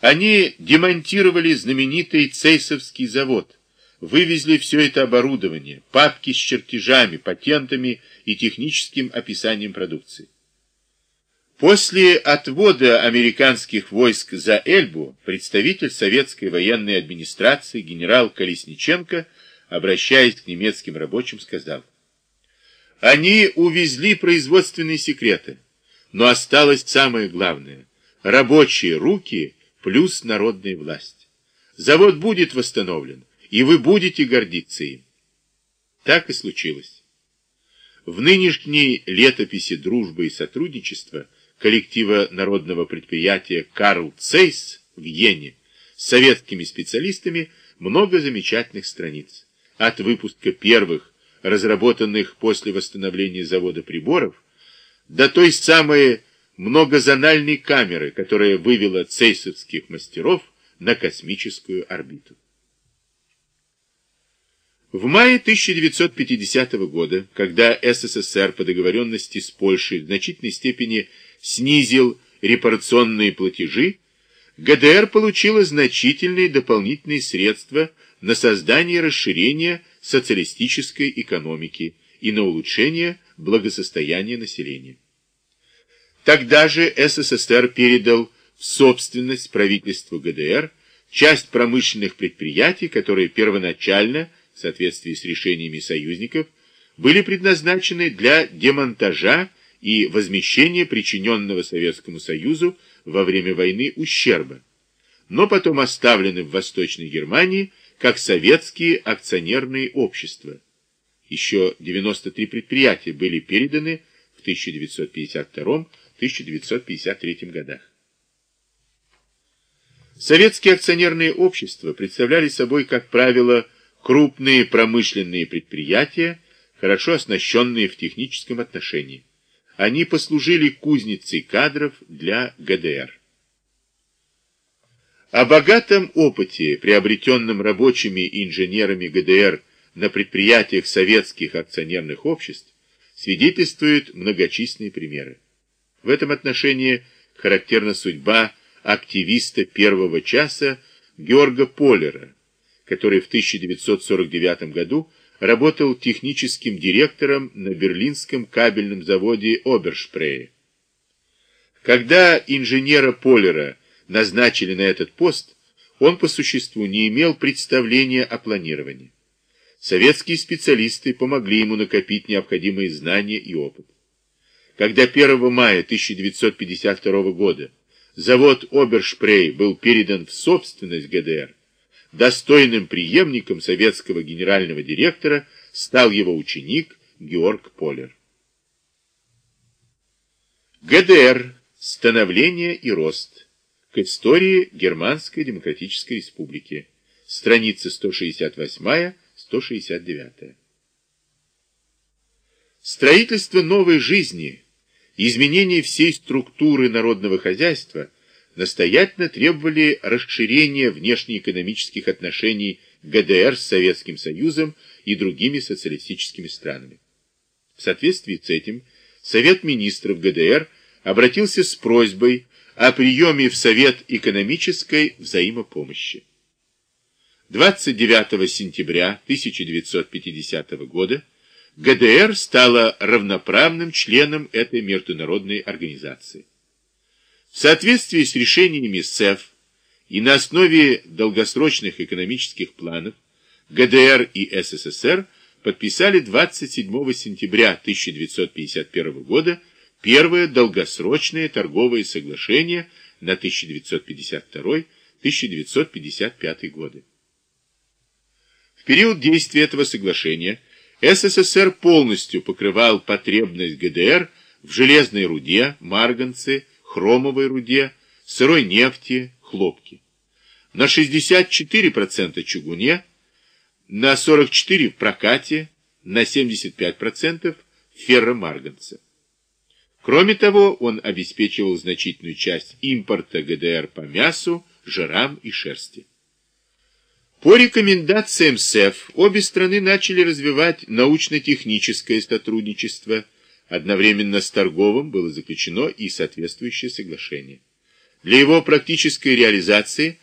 Они демонтировали знаменитый Цейсовский завод, вывезли все это оборудование, папки с чертежами, патентами и техническим описанием продукции. После отвода американских войск за Эльбу представитель советской военной администрации генерал Колесниченко, обращаясь к немецким рабочим, сказал, «Они увезли производственные секреты, но осталось самое главное – рабочие руки плюс народная власть. Завод будет восстановлен, и вы будете гордиться им». Так и случилось. В нынешней летописи дружбы и сотрудничества – коллектива народного предприятия «Карл Цейс» в Йене с советскими специалистами много замечательных страниц. От выпуска первых, разработанных после восстановления завода приборов, до той самой многозональной камеры, которая вывела цейсовских мастеров на космическую орбиту. В мае 1950 года, когда СССР по договоренности с Польшей в значительной степени снизил репарационные платежи, ГДР получила значительные дополнительные средства на создание и расширение социалистической экономики и на улучшение благосостояния населения. Тогда же СССР передал в собственность правительству ГДР часть промышленных предприятий, которые первоначально, в соответствии с решениями союзников, были предназначены для демонтажа и возмещение причиненного Советскому Союзу во время войны ущерба, но потом оставлены в Восточной Германии как советские акционерные общества. Еще 93 предприятия были переданы в 1952-1953 годах. Советские акционерные общества представляли собой, как правило, крупные промышленные предприятия, хорошо оснащенные в техническом отношении. Они послужили кузницей кадров для ГДР. О богатом опыте, приобретенном рабочими и инженерами ГДР на предприятиях советских акционерных обществ, свидетельствуют многочисленные примеры. В этом отношении характерна судьба активиста первого часа Георга Полера, который в 1949 году работал техническим директором на берлинском кабельном заводе Обершпрее. Когда инженера Полера назначили на этот пост, он по существу не имел представления о планировании. Советские специалисты помогли ему накопить необходимые знания и опыт. Когда 1 мая 1952 года завод Обершпрей был передан в собственность ГДР, Достойным преемником советского генерального директора стал его ученик Георг Полер. ГДР. Становление и рост. К истории Германской Демократической Республики. Страница 168-169. Строительство новой жизни, изменение всей структуры народного хозяйства – настоятельно требовали расширения внешнеэкономических отношений ГДР с Советским Союзом и другими социалистическими странами. В соответствии с этим Совет министров ГДР обратился с просьбой о приеме в Совет экономической взаимопомощи. 29 сентября 1950 года ГДР стала равноправным членом этой международной организации. В соответствии с решениями СЭФ и на основе долгосрочных экономических планов ГДР и СССР подписали 27 сентября 1951 года первое долгосрочное торговое соглашение на 1952-1955 годы. В период действия этого соглашения СССР полностью покрывал потребность ГДР в железной руде, марганце, хромовой руде, сырой нефти, хлопке. На 64% чугуне, на 44% в прокате, на 75% ферромарганца. Кроме того, он обеспечивал значительную часть импорта ГДР по мясу, жирам и шерсти. По рекомендациям СЭФ обе страны начали развивать научно-техническое сотрудничество – Одновременно с торговым было заключено и соответствующее соглашение. Для его практической реализации